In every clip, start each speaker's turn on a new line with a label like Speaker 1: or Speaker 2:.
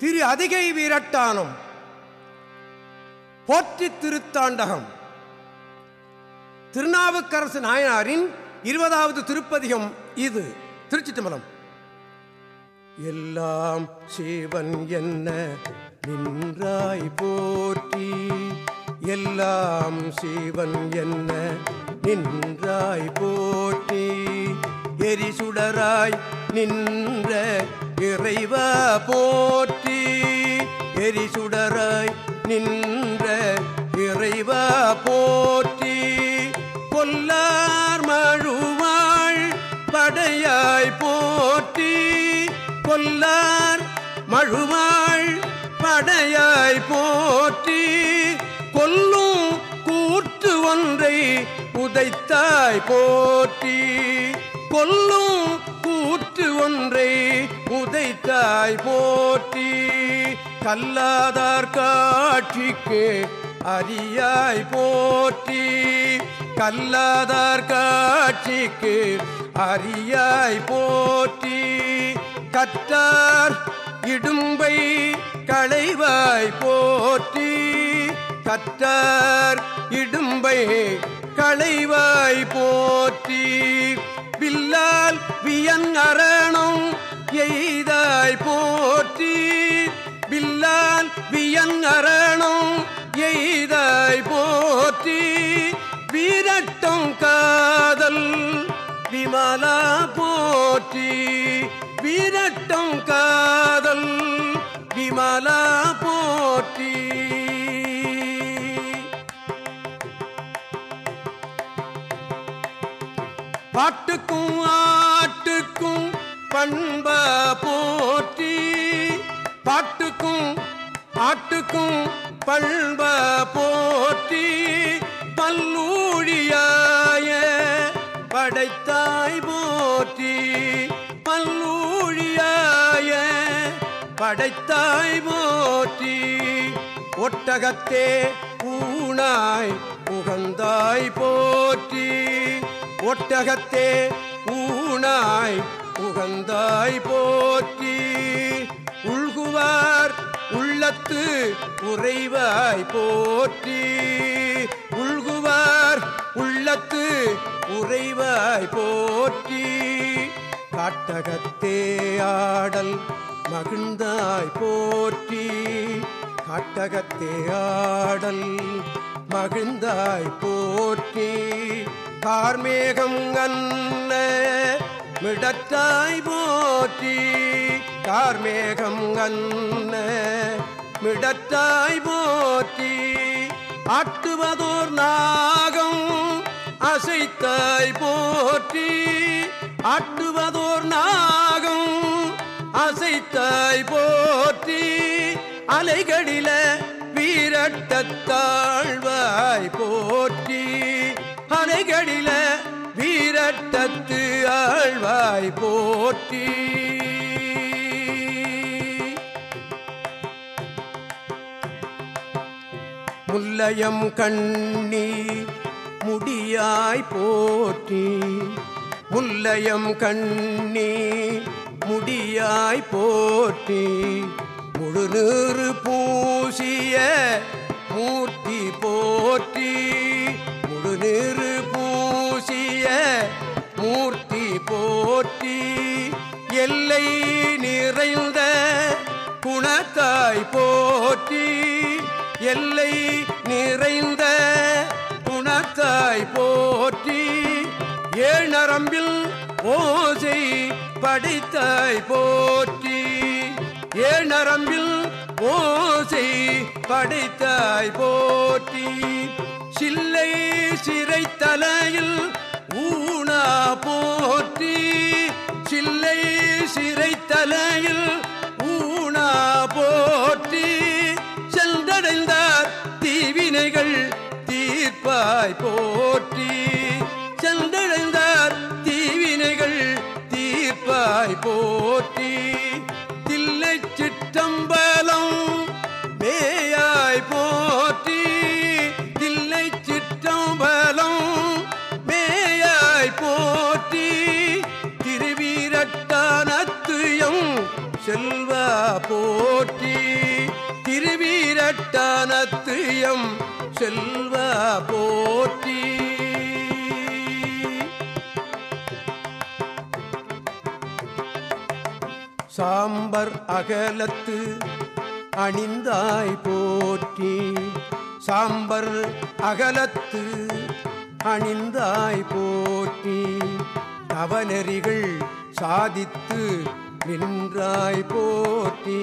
Speaker 1: திரு அதிகை வீரட்டானம். போற்றி திருத்தாண்டகம். திருநாவுக்கரசு நாயனாரின் இருபதாவது திருப்பதிகம் இது. திருச்சிட்டம்பலம் எல்லாம் சிவன் என்ன நின்றாய் போற்றி. எல்லாம் சிவன் என்ன நின்றாய் போற்றி. எரிசுடராய் நின்ற இறைவா போற்றி. எரிசுடராய் நின்ற இறைவா போற்றி. கொல்லார் மழுவாள் படையாய் போற்றி. கொல்லார் மழுவாள் படையாய் போற்றி. கொல்லும் கூற்று ஒன்றை உதைத்தாய் போற்றி. கொல்லும் கூற்று ஒன்றை உதைத்தாய் போற்றி கல்லாதார் காட்சிக்கு அரியாய் போற்றி கல்லாதார் காட்சிக்கு அரியாய் போற்றி. கற்றார் இடும்பை களைவாய் போற்றி கற்றார் இடும்பை களைவாய் போற்றி. வில்லால் வியன் அரணம் எய்தாய் போற்றி வில்லான் வியன் அரணம் எய்தாய் போற்றி வீரட்டம் காதல் விமலா போற்றி வீரட்டம் காதல் விமலா போற்றி. பாட்டுக்கும் ஆட்டுக்கும் பண்ப போற்றி பாட்டுக்கும் ஆட்டுக்கும் பண்ப போற்றி பல்லூழியாய படைத்தாய் போற்றி. பல்லூழியாய படைத்தாய் போற்றி. ஒட்டகத்தே பூணாய் உகந்தாய் போற்றி. ஒட்டகத்தே பூணாய் புகந்தாய் போற்றி. உள்குவார் உள்ளத்து உறைவாய் போற்றி. உள்குவார் உள்ளத்து உறைவாய் போற்றி. காட்டகத்தே ஆடல் மகிழ்ந்தாய் போற்றி. காட்டகத்தே ஆடல் மகிழ்ந்தாய் போற்றி. கார்மேகம் அன்ன மிடத்தாய் போற்றி கார்மேகம் அன்ன மிடத்தாய் போற்றி ஆட்டுவதோர் நாகம் அசைத்தாய் போற்றி. ஆட்டுவதோர் நாகம் அசைத்தாய் போற்றி. அலைகளில வீரட்டத்தாழ்வாய் போற்றி. அலைகளில தத்து ஆழ்வாய் போற்றி. முல்லயம் கண்ணி முடியாய் போற்றி. முல்லயம் கண்ணி முடியாய் போற்றி. முழுநீறு பூசிய மூர்த்தி போற்றி. மூர்த்தி போற்றி எல்லை நிறைந்த குணத்தாய் போற்றி எல்லை நிறைந்த குணத்தாய் போற்றி ஏழ் நரம்பில் ஓசை படைத்தாய் போற்றி ஏழ் நரம்பில் ஓசை படைத்தாய் போற்றி சில்லை சிறை தலையில் போற்றி சில்லை சிறை தலையில் ஊனா போற்றி சென்றடைந்தார் தீவினைகள் தீர்ப்பாய் போற்றி. சென்றடைந்தார் தீவினைகள் தீர்ப்பாய் போற்றி. போற்றி திருவீரட்டானத்து செல்வ போற்றி. சாம்பர் அகலத்து அணிந்தாய் போற்றி. சாம்பர் அகலத்து அணிந்தாய் போற்றி. தவநெறிகள் சாதித்து நின்றாய் போற்றி.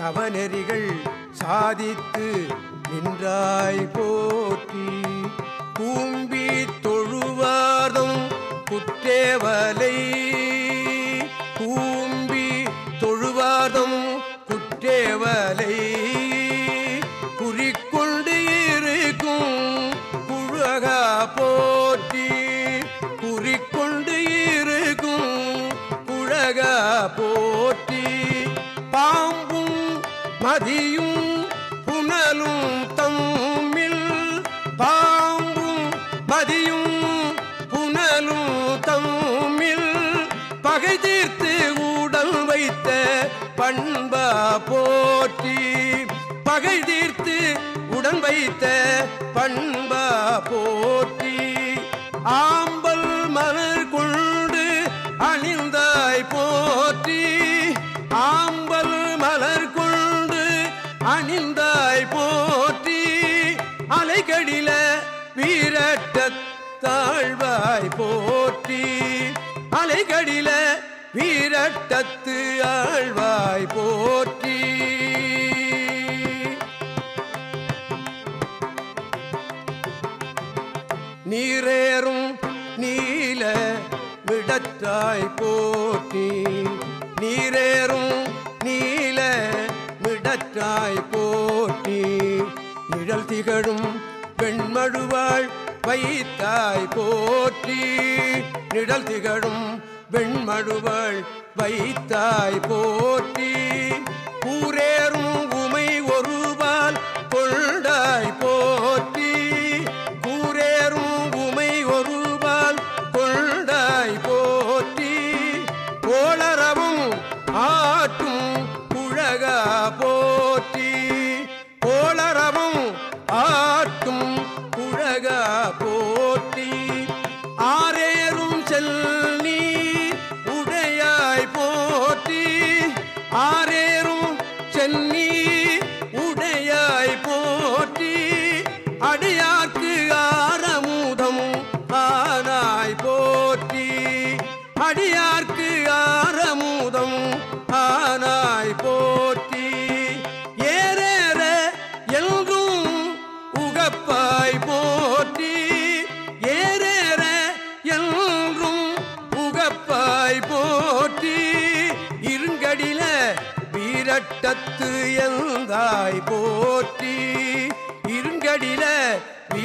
Speaker 1: தவநெறிகள் சாதித்து நின்றாய் போற்றி. கூம்பி தொழுவார்தம் குற்றேவலை மதியும் புனலும் தம்மில் பாம்பும் மதியும் புனலும் தம்மில். பகை தீர்த்து ஊடல் வைத்த பண்பா போற்றி பகை தீர்த்து உடன் வைத்த பண்பா போற்றி. வீரட்டத் தாழ்வாய் போற்றி அலைகடில வீரட்டத்து ஆழ்வாய் போற்றி. நீரேறும் நீல விடற்றாய் போற்றி நீரேறும் நீல விடற்றாய் போற்றி நிழல் திகழும் பெண்மழுவாள் வைத்தாய் போற்றி. நிழல் திகழும் வெண்மழுவள் வைத்தாய் போற்றி.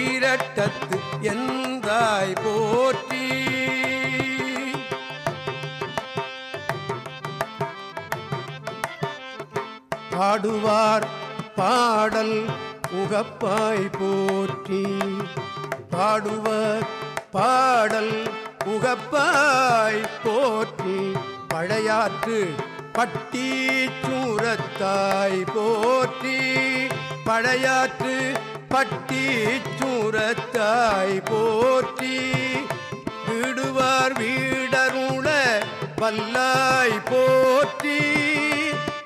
Speaker 1: ஈரட்டத்து எந்தாய் போற்றி. பாடுவார் பாடல் உகப்பாய் போற்றி. பாடுவர் பாடல் உகப்பாய் போற்றி. பழையாற்று பட்டி சூரத்தாய் போற்றி. பழையாற்று பட்டி சூரத்தாய் போற்றி விடுவார் வீடருள வல்லாய் போற்றி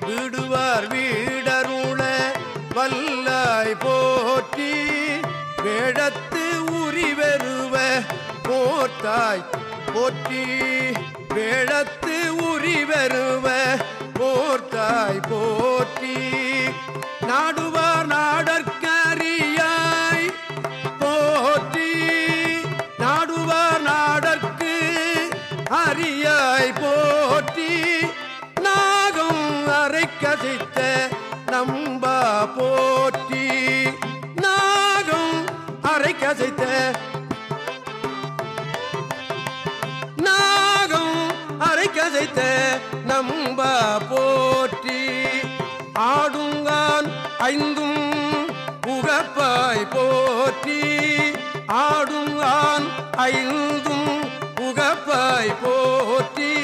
Speaker 1: விடுவார் வீடருள வல்லாய் போற்றி வேடத்து உரிவெருவ போத்தாய் போற்றி வேடத்து உரிவெருவ போர்த்தாய் போற்றி நாடுவார் போற்றி ஆடும் ஆண் ஐந்தும் புகப்பாய் போற்றி.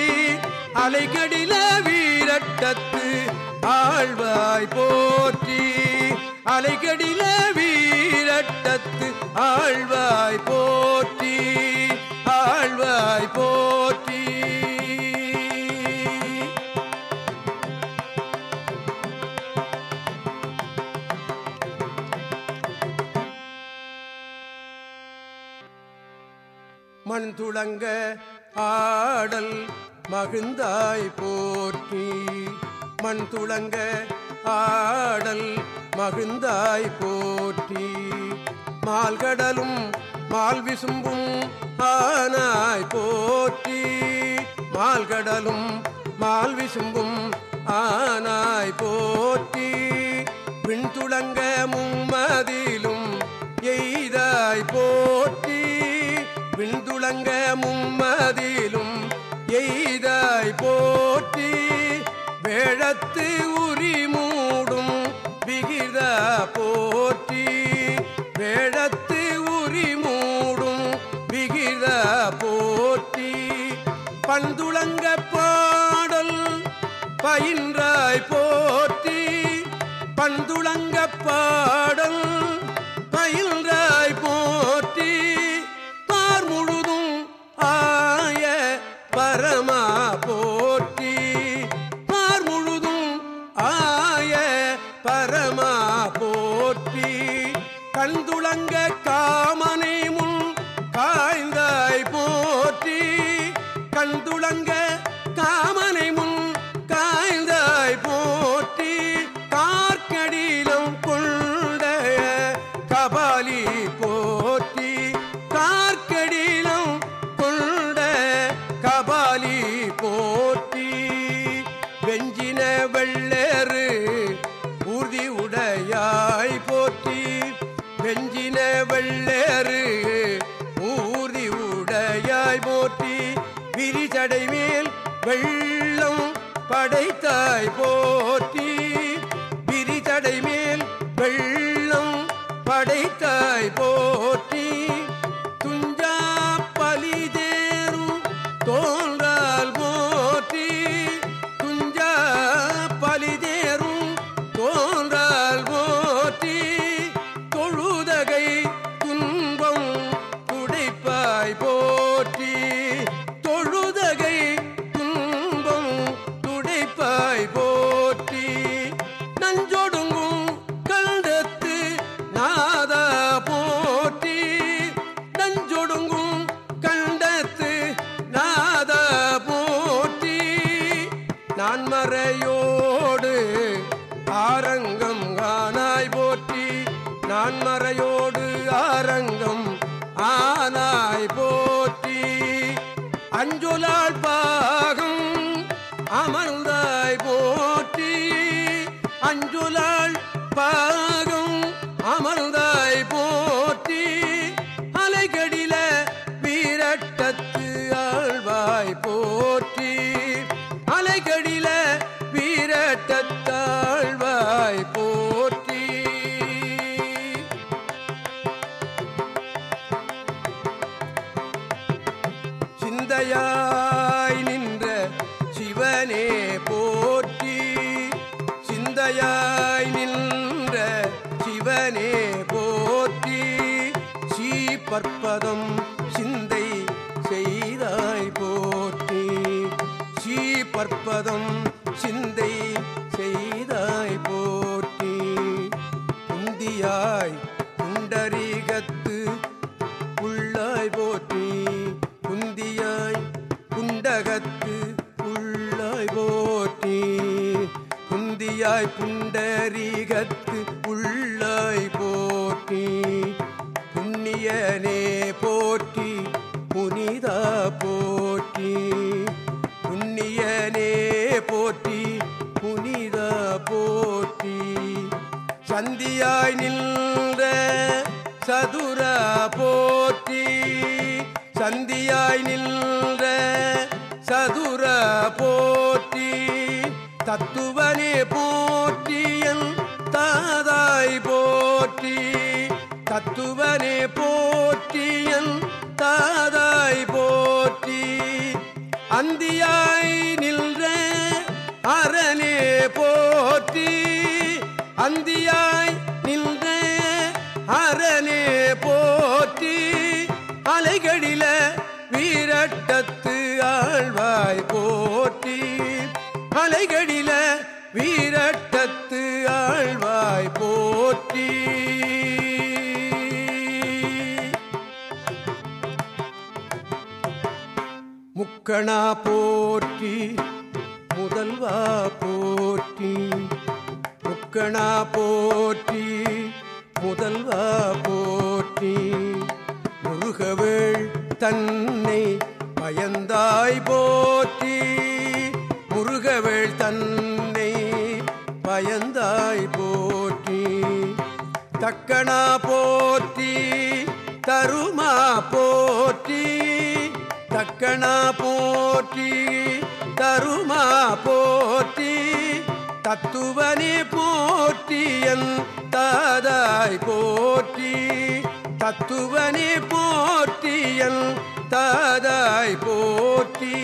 Speaker 1: அலைகடில வீரட்டத்து ஆழ்வாய் போற்றி. அலைகடில வீரட்டத்து ஆழ்வாய் போற்றி. ஆழ்வாய் போ மண் துளங்க ஆடல் மகிழ்ந்தாய் போற்றி. மண் துளங்க ஆடல் மகிழ்ந்தாய் போற்றி. மால்கடலும் மால் விசும்பும் ஆனாய் போற்றி. மால்கடலும் மால் விசும்பும் ஆனாய் போற்றி. பின்துளங்க மும்மதிலும் எய்தாய் போற்றி. உலங்க மும்மதிலும் எய்தாய் போற்றி வேழத்து உரி மூடும் விகித போற்றி வேழத்து உரி மூடும் விகித போற்றி. பந்துளங்க பாடல் பயின் பற்பதம் சிந்தை சதுர போற்றி. சந்தியாய் நின்ற சதுர போற்றி. தத்துவனே போற்றியன் தாதாய் போற்றி. தத்துவனே போற்றியன் தாதாய் போற்றி. அந்தியாய் நின்ற அரணே போற்றி. அந்தியாய் மலைகளில வீரட்டத்து ஆழ்வாய் போற்றி. முக்கணா போற்றி முதல்வா போற்றி. முக்கணா போற்றி முதல்வா போற்றி. முருகவேள் தன்னை பயந்தாய் போற்றி. முருகவேள் தன்னை பயந்தாய் போற்றி தக்கனா போற்றி தருமா போற்றி தக்கனா போற்றி தருமா போற்றி தத்துவனே போற்றியன் தாதாய் போற்றி தத்துவனே போற்றியன் தாதாய் போற்றி.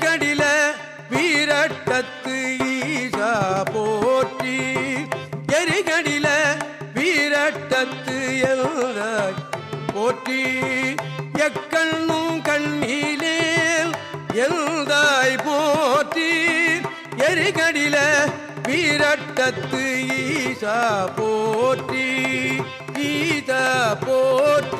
Speaker 1: கடில வீரட்டத்து ஈசா போற்றி. எரிகடில வீரட்டத்து எழுந்தாய் போற்றி. எக்கண்ணும் கண்ணிலே எழுந்தாய் போற்றி. எரிகடில வீரட்டத்து ஈசா போற்றி. ஈசா போற்றி.